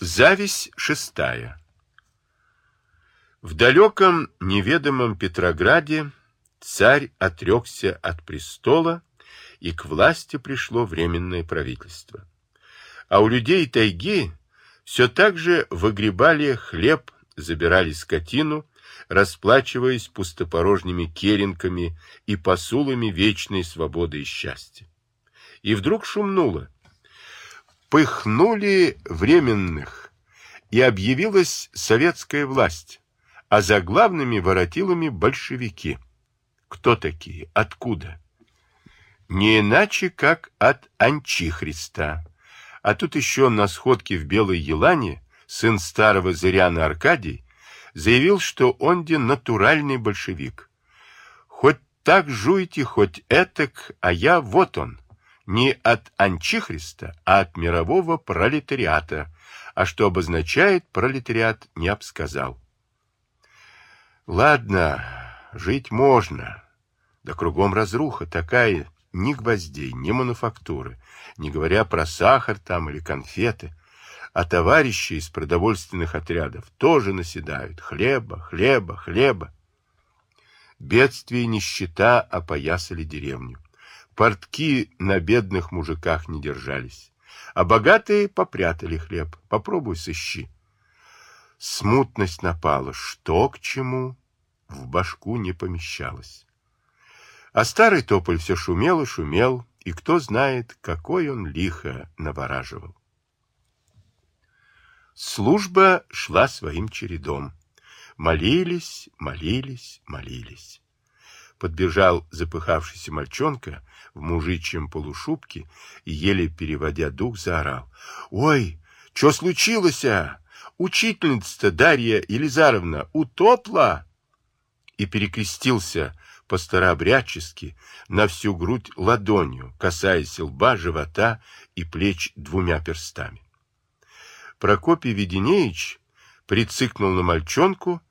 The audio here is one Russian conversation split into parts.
Зависть шестая. В далеком неведомом Петрограде царь отрекся от престола, и к власти пришло временное правительство. А у людей тайги все так же выгребали хлеб, забирали скотину, расплачиваясь пустопорожними керенками и посулами вечной свободы и счастья. И вдруг шумнуло пыхнули временных, и объявилась советская власть, а за главными воротилами большевики. Кто такие? Откуда? Не иначе, как от Анчихриста. А тут еще на сходке в Белой Елане сын старого Зыряна Аркадий заявил, что он де натуральный большевик. Хоть так жуйте, хоть этак, а я вот он не от Анчихриста, а от мирового пролетариата, а что обозначает пролетариат, не обсказал. Ладно, жить можно, да кругом разруха такая, ни гвоздей, ни мануфактуры, не говоря про сахар там или конфеты, а товарищи из продовольственных отрядов тоже наседают. Хлеба, хлеба, хлеба. Бедствие и нищета опоясали деревню. Портки на бедных мужиках не держались, а богатые попрятали хлеб. Попробуй сыщи. Смутность напала. Что к чему? В башку не помещалось. А старый тополь все шумел и шумел, и кто знает, какой он лихо навораживал. Служба шла своим чередом. Молились, молились, молились подбежал запыхавшийся мальчонка в мужичьем полушубке и, еле переводя дух, заорал. — Ой, что случилось, а? Учительница-то Дарья Елизаровна утопла? И перекрестился по-старообрядчески на всю грудь ладонью, касаясь лба, живота и плеч двумя перстами. Прокопий Веденеич прицикнул на мальчонку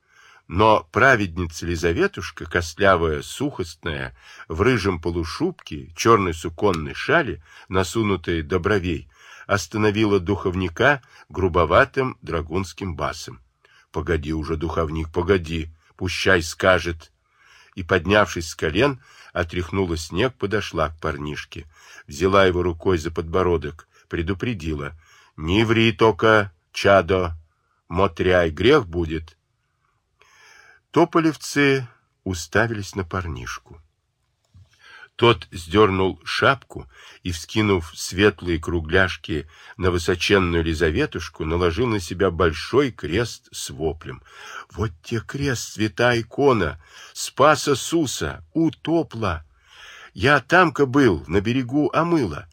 но праведница Лизаветушка, костлявая, сухостная, в рыжем полушубке, черной суконной шали, насунутой до бровей, остановила духовника грубоватым драгунским басом. — Погоди уже, духовник, погоди, пущай скажет. И, поднявшись с колен, отряхнула снег, подошла к парнишке, взяла его рукой за подбородок, предупредила. — Не ври только, чадо, мотряй, грех будет. — Тополевцы уставились на парнишку. Тот сдернул шапку и, вскинув светлые кругляшки на высоченную Лизаветушку, наложил на себя большой крест с воплем. «Вот те крест, святая икона! Спаса Суса! Утопла! Я тамка был, на берегу омыла.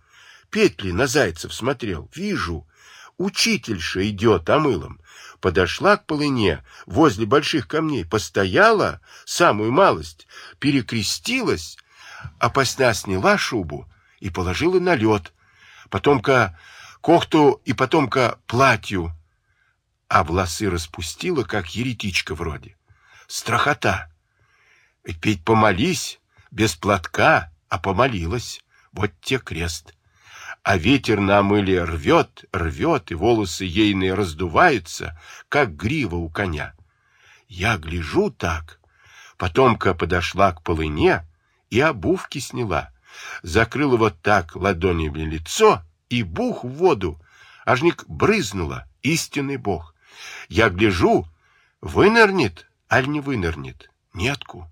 Петли на зайцев смотрел. Вижу, учительша идет омылом подошла к полыне возле больших камней, постояла самую малость, перекрестилась, а посня сняла шубу и положила на лед, потомка кохту и потомка платью, а волосы распустила, как еретичка вроде. Страхота. Ведь помолись, без платка, а помолилась. Вот те крест а ветер на мыле рвет, рвет, и волосы ейные раздуваются, как грива у коня. Я гляжу так. Потомка подошла к полыне и обувки сняла, закрыла вот так ладонями лицо и бух в воду. Ажник брызнула, истинный бог. Я гляжу, вынырнет, аль не вынырнет? Нетку.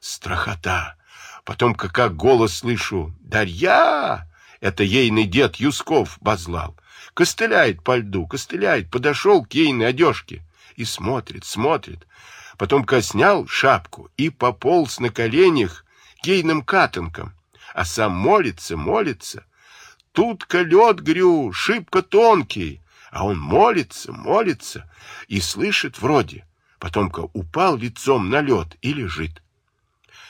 Страхота. Потом как голос слышу. Дарья! Это ейный дед Юсков базлал. Костыляет по льду, костыляет, подошел к ейной одежке и смотрит, смотрит. Потом-ка снял шапку и пополз на коленях к ейным катанкам, а сам молится, молится. Тут-ка лед, грю, шибко тонкий, а он молится, молится и слышит вроде. Потом-ка упал лицом на лед и лежит.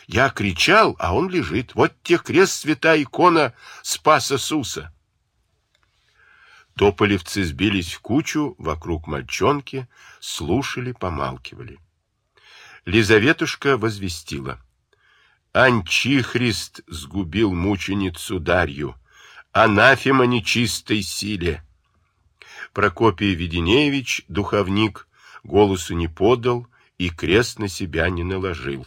Я кричал, а он лежит. Вот те крест святая икона Спаса Суса. Тополевцы сбились в кучу вокруг мальчонки, слушали, помалкивали. Лизаветушка возвестила. Анчихрист сгубил мученицу Дарью, анафема нечистой силе. Прокопий Веденеевич, духовник, голосу не подал и крест на себя не наложил.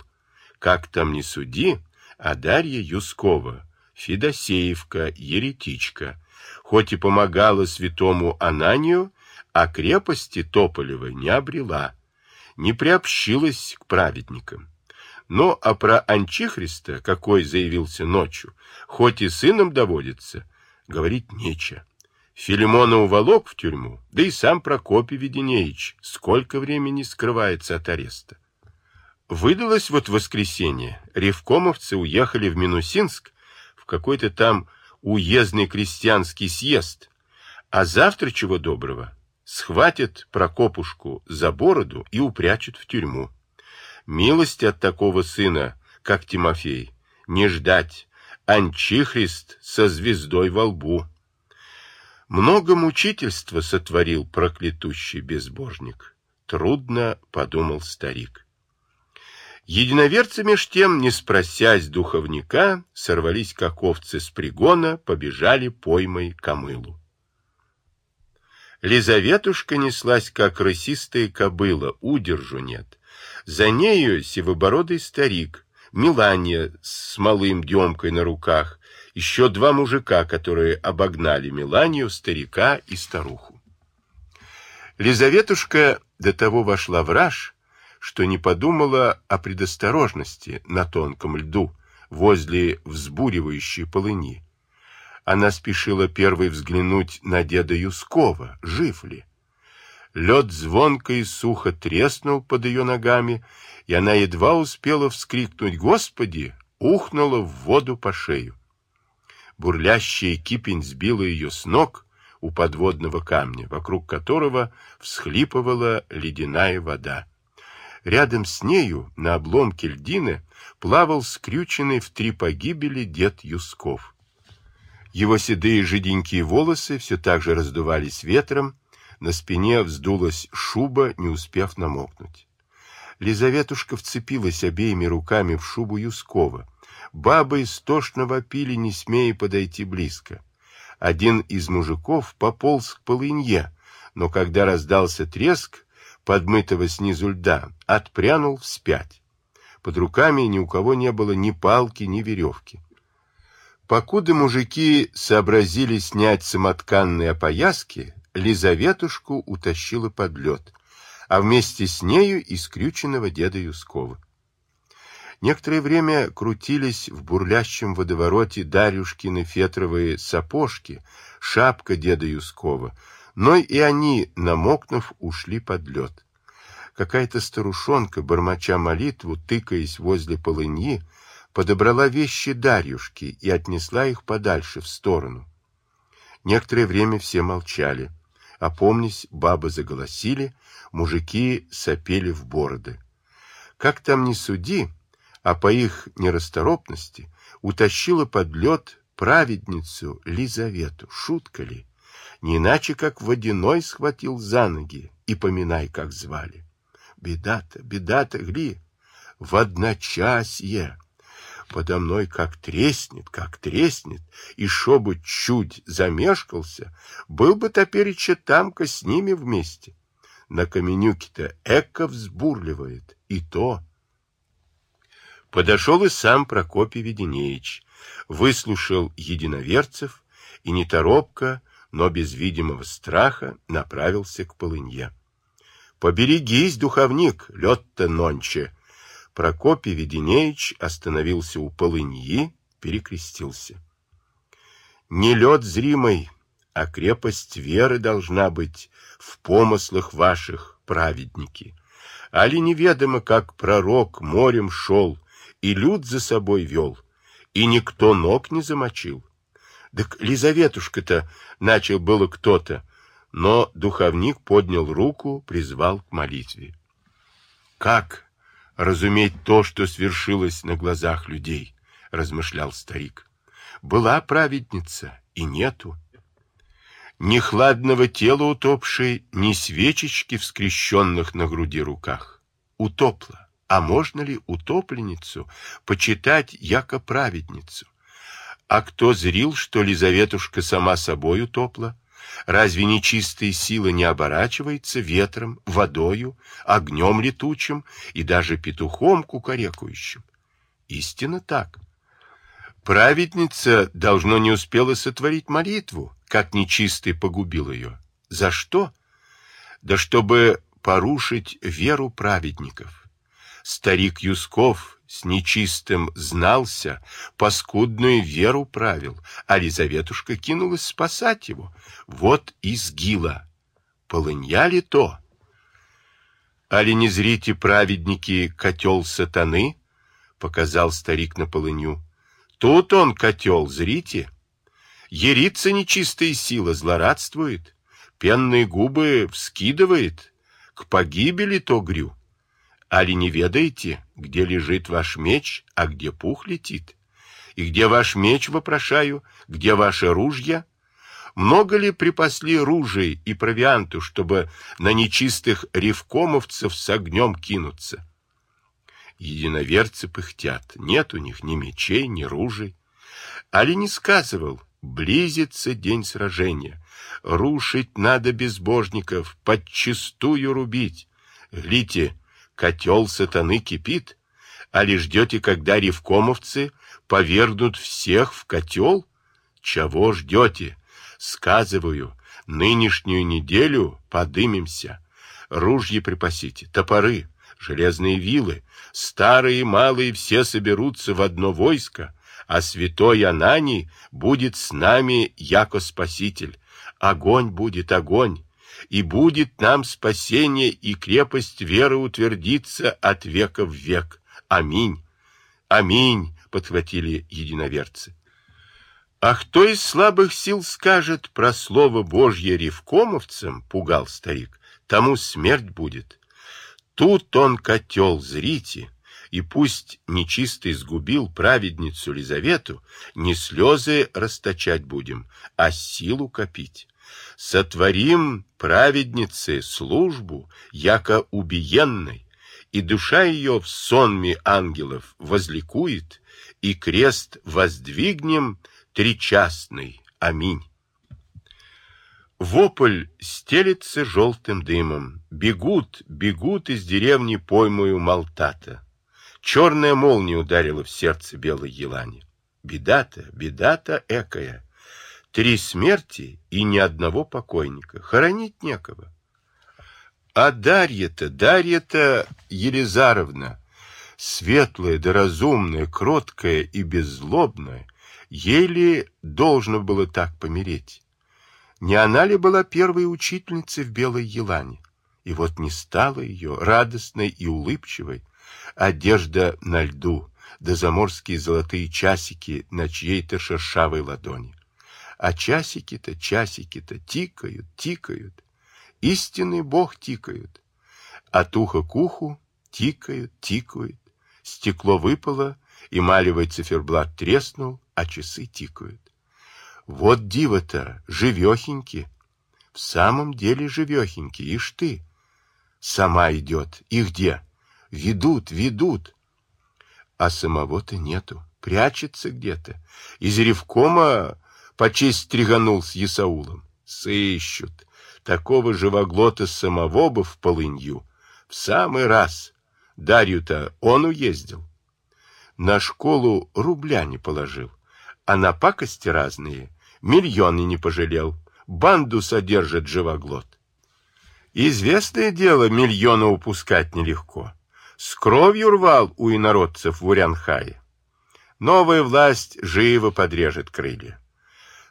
Как там не суди, а Дарья Юскова, Федосеевка, еретичка, хоть и помогала святому Ананию, а крепости Тополевой не обрела, не приобщилась к праведникам. Но а про Анчихриста, какой заявился ночью, хоть и сыном доводится, говорить нечего. Филимона уволок в тюрьму, да и сам Прокопий Веденеевич сколько времени скрывается от ареста. Выдалось вот воскресенье, ревкомовцы уехали в Минусинск в какой-то там уездный крестьянский съезд, а завтра, чего доброго, схватят Прокопушку за бороду и упрячут в тюрьму. Милости от такого сына, как Тимофей, не ждать, Анчихрист со звездой во лбу. Много мучительства сотворил проклятущий безбожник. Трудно, подумал старик. Единоверцы меж тем, не спросясь духовника, сорвались как овцы с пригона, побежали поймой к мылу. Лизаветушка неслась, как рысистая кобыла, удержу нет. За нею сивобородый старик, Милания с малым Демкой на руках, еще два мужика, которые обогнали Меланию, старика и старуху. Лизаветушка до того вошла в раж, что не подумала о предосторожности на тонком льду возле взбуривающей полыни. Она спешила первой взглянуть на деда Юскова, жив ли. Лед звонко и сухо треснул под ее ногами, и она едва успела вскрикнуть «Господи!» ухнула в воду по шею бурлящая кипень сбила ее с ног у подводного камня, вокруг которого всхлипывала ледяная вода. Рядом с нею, на обломке льдины, плавал скрюченный в три погибели дед Юсков. Его седые жиденькие волосы все так же раздувались ветром, на спине вздулась шуба, не успев намокнуть. Лизаветушка вцепилась обеими руками в шубу Юскова, Бабы истошно вопили, не смея подойти близко. Один из мужиков пополз к полынье, но когда раздался треск подмытого снизу льда, отпрянул вспять. Под руками ни у кого не было ни палки, ни веревки. Покуда мужики сообразили снять самотканные опояски, Лизаветушку утащила под лед, а вместе с нею и скрюченного деда Юскова. Некоторое время крутились в бурлящем водовороте Дарюшкины фетровые сапожки, шапка деда Юскова, но и они, намокнув, ушли под лед. Какая-то старушонка, бормоча молитву, тыкаясь возле полыньи, подобрала вещи Дарюшки и отнесла их подальше, в сторону. Некоторое время все молчали. Опомнись, бабы заголосили, мужики сопели в бороды. Как там ни суди, а по их нерасторопности утащила под лед праведницу Лизавету. Шутка ли? Не иначе, как водяной схватил за ноги и поминай, как звали. Беда-то, беда-то, гли, в одночасье. Подо мной как треснет, как треснет, и шо бы чуть замешкался, был бы топереча тамка с ними вместе. На каменюке-то эко взбурливает, и то Подошел и сам Прокопий Веденеич, выслушал единоверцев и неторопко, но без видимого страха направился к полынье. «Поберегись, духовник, лед-то нонче!» Прокопий Веденеич остановился у полыньи, перекрестился. «Не лед зримый, а крепость веры должна быть в помыслах ваших, праведники. Али неведомо, как пророк морем шел, и люд за собой вел, и никто ног не замочил. Так Лизаветушка-то начал было кто-то, но духовник поднял руку, призвал к молитве. Как разуметь то, что свершилось на глазах людей, размышлял старик. Была праведница, и нету. Ни хладного тела утопшей, ни свечечки в скрещенных на груди руках. Утопла. А можно ли утопленницу почитать яко праведницу? А кто зрил, что Лизаветушка сама собой утопла? Разве нечистая сила не оборачивается ветром, водою, огнем летучим и даже петухом кукарекающим? Истинно так. Праведница, должно, не успела сотворить молитву, как нечистый погубил ее. За что? Да чтобы порушить веру праведников. Старик Юсков с нечистым знался, паскудную веру правил, а Лизаветушка кинулась спасать его. Вот и сгила. Полынья ли то? Али не зрите праведники котел сатаны? Показал старик на полынью. Тут он котел, зрите. Ерится нечистая сила, злорадствует, пенные губы вскидывает, к погибели то грю. Али не ведаете, где лежит ваш меч, а где пух летит? И где ваш меч, вопрошаю, где ваше ружья? Много ли припасли ружей и провианту, чтобы на нечистых ревкомовцев с огнем кинуться? Единоверцы пыхтят, нет у них ни мечей, ни ружей. Али не сказывал, близится день сражения, рушить надо безбожников, подчистую рубить. Глите, котел сатаны кипит, а ли ждете, когда ревкомовцы повергнут всех в котел? Чего ждете? Сказываю, нынешнюю неделю подымемся. Ружья припасите, топоры, железные вилы, старые и малые все соберутся в одно войско, а святой Анани будет с нами, яко спаситель. Огонь будет огонь, и будет нам спасение и крепость веры утвердиться от века в век. Аминь. Аминь, подхватили единоверцы. А кто из слабых сил скажет про слово Божье ревкомовцам, пугал старик, тому смерть будет. Тут он котел, зрите, и пусть нечистый сгубил праведницу Лизавету, не слезы расточать будем, а силу копить сотворим праведнице службу, яко убиенной, и душа ее в сонме ангелов возликует, и крест воздвигнем тричастный. Аминь. Вопль стелится желтым дымом. Бегут, бегут из деревни поймую Малтата. Черная молния ударила в сердце белой елани. Беда-то, беда-то экая. Три смерти и ни одного покойника. Хоронить некого. А Дарья-то, Дарья-то Елизаровна, светлая да разумная, кроткая и беззлобная, еле должно было так помереть. Не она ли была первой учительницей в Белой Елане? И вот не стало ее, радостной и улыбчивой, одежда на льду, да заморские золотые часики на чьей-то шершавой ладони. А часики-то, часики-то тикают, тикают. Истинный Бог тикают. От уха к уху тикают, тикают. Стекло выпало, эмалевый циферблат треснул, а часы тикают. Вот диво-то, живехеньки. В самом деле живехеньки, ишь ты. Сама идет. И где? Ведут, ведут. А самого-то нету. Прячется где-то. Из ревкома почесть стриганул с Исаулом. Сыщут. Такого живоглота самого бы в полынью. В самый раз. Дарью-то он уездил. На школу рубля не положил, а на пакости разные миллионы не пожалел. Банду содержит живоглот. Известное дело, миллиона упускать нелегко. С кровью рвал у инородцев в Урянхае. Новая власть живо подрежет крылья.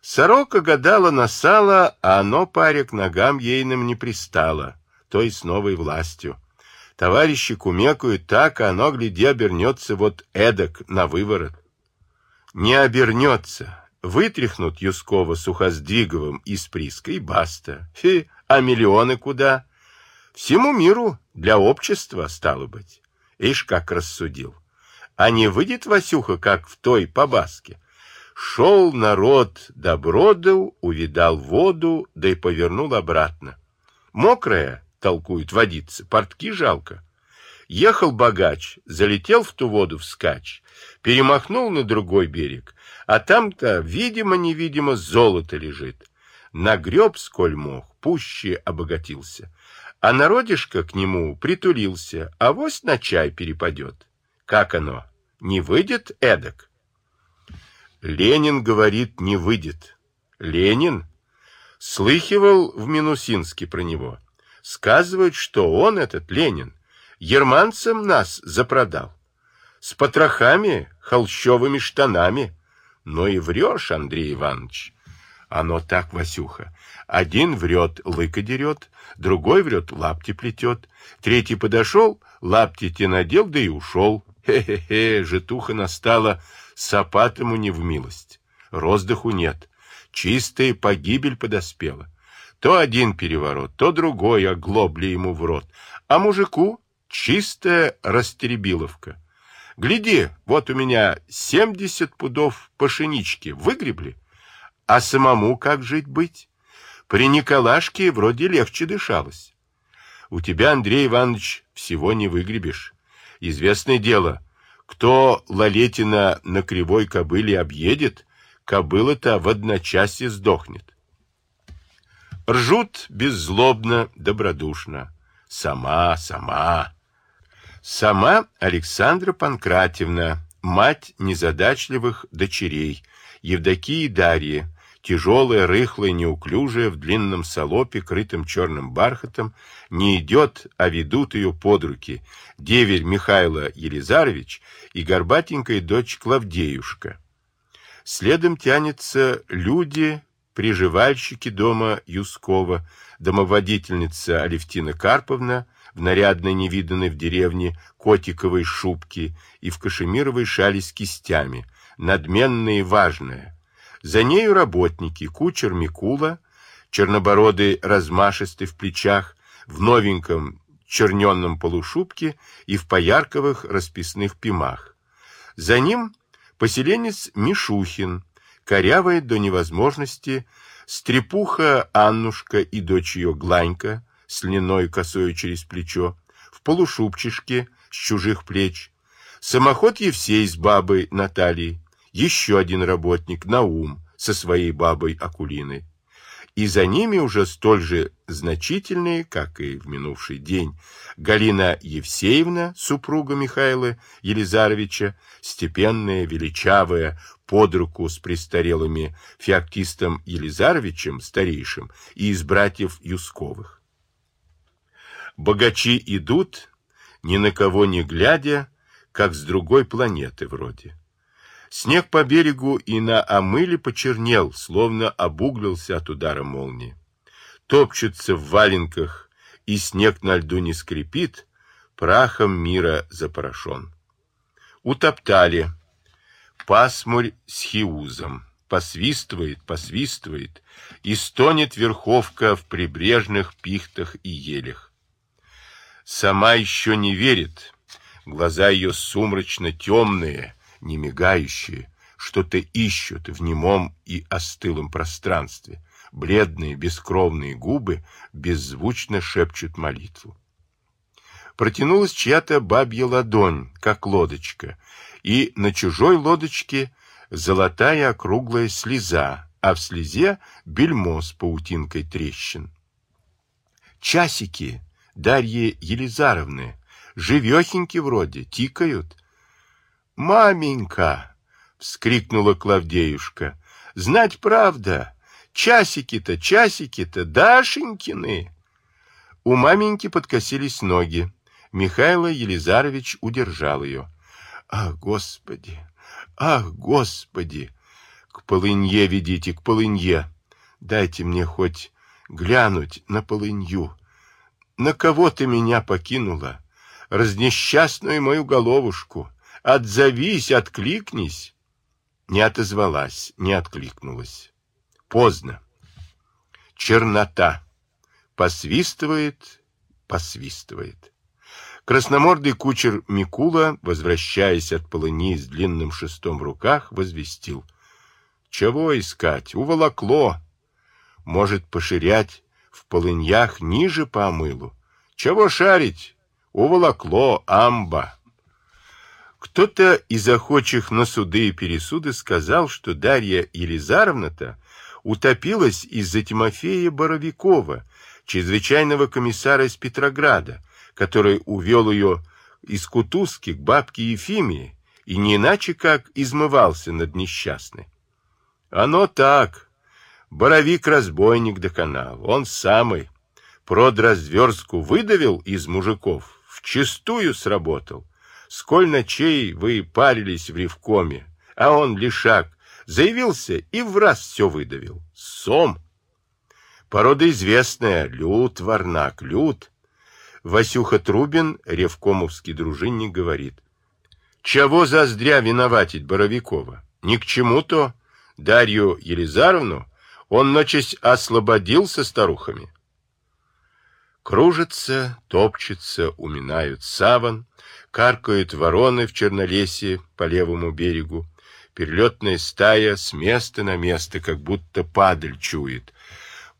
Сорока гадала на сало, а оно паре к ногам ейным не пристало, то есть с новой властью. Товарищи кумекают так, а оно, гляди, обернется вот эдак на выворот. Не обернется. Вытряхнут Юскова сухоздвиговым из приска и баста. Фи, а миллионы куда? Всему миру, для общества, стало быть. Ишь, как рассудил. А не выйдет Васюха, как в той побаске. Шел народ до броду, увидал воду, да и повернул обратно. Мокрая, толкует водица, портки жалко. Ехал богач, залетел в ту воду вскачь, перемахнул на другой берег, а там-то, видимо-невидимо, золото лежит. Нагреб, сколь мог, пуще обогатился. А народишко к нему притулился, а вось на чай перепадет. Как оно? Не выйдет эдак? Ленин говорит, не выйдет. Ленин? Слыхивал в Минусинске про него. Сказывают, что он, этот Ленин, германцам нас запродал. С потрохами, холщовыми штанами. Но и врешь, Андрей Иванович. Оно так, Васюха. Один врет, лыка дерет, другой врет, лапти плетет. Третий подошел, лапти те надел, да и ушел. Хе-хе-хе, житуха настала, сапат ему не в милость. Роздыху нет. Чистая погибель подоспела. То один переворот, то другой оглобли ему в рот. А мужику чистая растеребиловка. Гляди, вот у меня семьдесят пудов пшенички выгребли. А самому как жить быть? При Николашке вроде легче дышалось. У тебя, Андрей Иванович, всего не выгребешь. Известное дело, кто Лалетина на кривой кобыле объедет, кобыла-то в одночасье сдохнет. Ржут беззлобно, добродушно. Сама, сама. Сама Александра Панкратьевна, мать незадачливых дочерей, Евдокии Дарьи, тяжелая, рыхлая, неуклюжая, в длинном салопе, крытым черным бархатом, не идет, а ведут ее под руки деверь Михайло Елизарович и горбатенькая дочь Клавдеюшка. Следом тянется люди, приживальщики дома Юскова, домоводительница Алевтина Карповна, в нарядной невиданной в деревне котиковой шубке и в кашемировой шали с кистями, надменная и важная, за нею работники, кучер Микула, чернобородый размашистый в плечах, в новеньком черненном полушубке и в поярковых расписных пимах. За ним поселенец Мишухин, корявая до невозможности, стрепуха Аннушка и дочь ее Гланька с льняной косою через плечо, в полушубчишке с чужих плеч, самоход Евсей с бабой Натальей, еще один работник, Наум, со своей бабой Акулиной. И за ними уже столь же значительные, как и в минувший день, Галина Евсеевна, супруга Михаила Елизаровича, степенная, величавая, под руку с престарелыми феоктистом Елизаровичем, старейшим, и из братьев Юсковых. Богачи идут, ни на кого не глядя, как с другой планеты вроде. Снег по берегу и на омыле почернел, словно обуглился от удара молнии. Топчутся в валенках, и снег на льду не скрипит, прахом мира запорошен. Утоптали. Пасмурь с хиузом. Посвистывает, посвистывает, и стонет верховка в прибрежных пихтах и елях. Сама еще не верит, глаза ее сумрачно темные, не мигающие, что-то ищут в немом и остылом пространстве. Бледные, бескровные губы беззвучно шепчут молитву. Протянулась чья-то бабья ладонь, как лодочка, и на чужой лодочке золотая округлая слеза, а в слезе бельмо с паутинкой трещин. Часики Дарьи Елизаровны, живехеньки вроде, тикают, «Маменька!» — вскрикнула Клавдеюшка. «Знать правда! Часики-то, часики-то, Дашенькины!» У маменьки подкосились ноги. Михаил Елизарович удержал ее. «Ах, Господи! Ах, Господи! К полынье ведите, к полынье! Дайте мне хоть глянуть на полынью. На кого ты меня покинула? Разнесчастную мою головушку!» Отзовись, откликнись. Не отозвалась, не откликнулась. Поздно. Чернота. Посвистывает, посвистывает. Красномордый кучер Микула, возвращаясь от полыни с длинным шестом в руках, возвестил. Чего искать? Уволокло. Может поширять в полыньях ниже по омылу. Чего шарить? Уволокло, амба. Кто-то из охочих на суды и пересуды сказал, что Дарья Елизаровна-то утопилась из-за Тимофея Боровикова, чрезвычайного комиссара из Петрограда, который увел ее из Кутузки к бабке Ефимии и не иначе как измывался над несчастной. Оно так. Боровик-разбойник доконал. Он самый. Продразверстку выдавил из мужиков. Вчистую сработал. Сколь ночей вы парились в ревкоме, а он лишак. Заявился и в раз все выдавил. Сом. Порода известная. Люд, варнак, люд. Васюха Трубин, ревкомовский дружинник, говорит. Чего заздря виноватить Боровикова? Ни к чему-то Дарью Елизаровну он ночись освободил со старухами. Кружится, топчется, уминают саван, каркают вороны в чернолесье по левому берегу, перелетная стая с места на место, как будто падаль чует,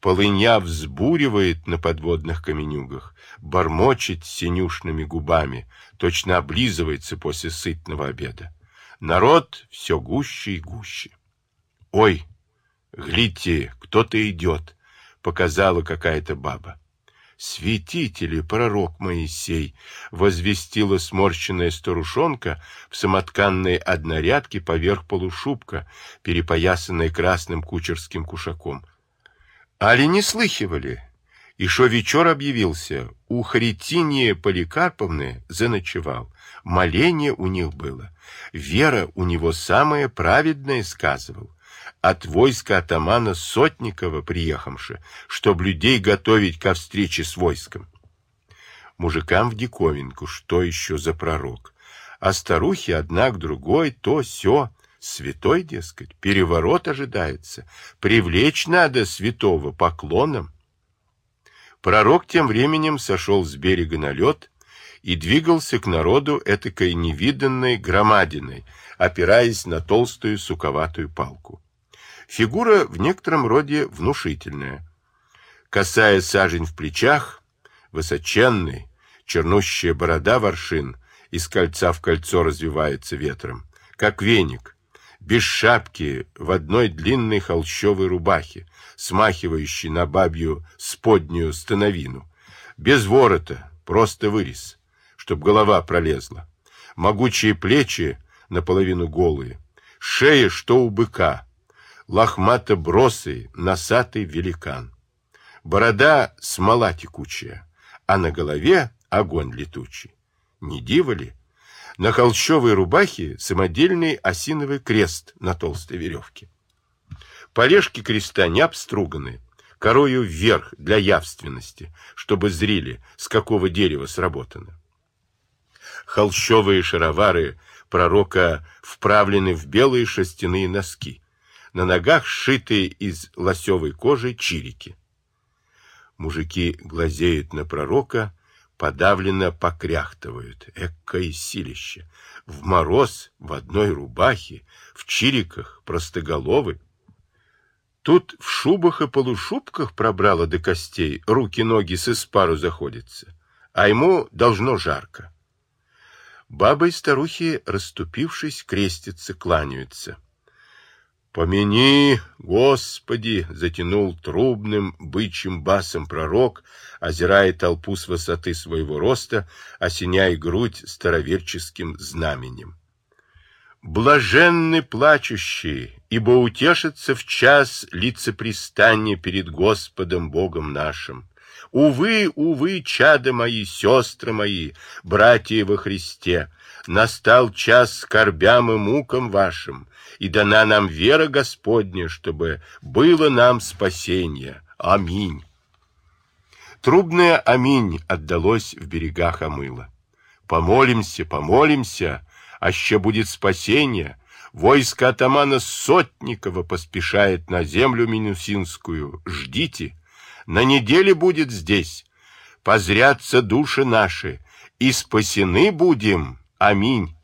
полыня взбуривает на подводных каменюгах, бормочет синюшными губами, точно облизывается после сытного обеда. Народ все гуще и гуще. «Ой, глядите, кто-то идет», — показала какая-то баба. «Святители, пророк Моисей!» — возвестила сморщенная старушонка в самотканной однорядке поверх полушубка, перепоясанной красным кучерским кушаком. «Али не слыхивали?» И шо вечер объявился, у Харитинии Поликарповны заночевал. Моление у них было. Вера у него самая праведная, сказывал. От войска атамана Сотникова приехавши, чтоб людей готовить ко встрече с войском. Мужикам в диковинку, что еще за пророк. А старухи одна к другой, то все Святой, дескать, переворот ожидается. Привлечь надо святого поклоном. Пророк тем временем сошел с берега на лед и двигался к народу этакой невиданной громадиной, опираясь на толстую суковатую палку. Фигура в некотором роде внушительная. Косая сажень в плечах, высоченный, чернущая борода воршин из кольца в кольцо развивается ветром, как веник, без шапки, в одной длинной холщовой рубахе, смахивающей на бабью споднюю становину, без ворота, просто вырез, чтоб голова пролезла, могучие плечи наполовину голые, шея, что у быка, лохмато-бросый, носатый великан. Борода смола текучая, а на голове огонь летучий. Не диво ли? На холщовой рубахе самодельный осиновый крест на толстой веревке. Полежки креста не обструганы, корою вверх для явственности, чтобы зрели, с какого дерева сработано. Холщовые шаровары пророка вправлены в белые шерстяные носки, на ногах сшитые из лосевой кожи чирики. Мужики глазеют на пророка, подавленно покряхтывают. Экое силище! В мороз, в одной рубахе, в чириках, простоголовы. Тут в шубах и полушубках пробрало до костей, руки-ноги с испару заходятся, а ему должно жарко. Бабы и старухи, расступившись, крестятся, кланяются. «Помяни, Господи!» — затянул трубным бычьим басом пророк, озирая толпу с высоты своего роста, осеняя грудь староверческим знаменем. «Блаженны плачущие, ибо утешатся в час лицепристания перед Господом Богом нашим. Увы, увы, чада мои, сестры мои, братья во Христе, настал час скорбям и мукам вашим, и дана нам вера Господня, чтобы было нам спасение. Аминь. Трубное аминь отдалось в берегах омыла. Помолимся, помолимся, аще будет спасение. Войско атамана Сотникова поспешает на землю Минусинскую. Ждите, на неделе будет здесь. Позрятся души наши, и спасены будем. Аминь.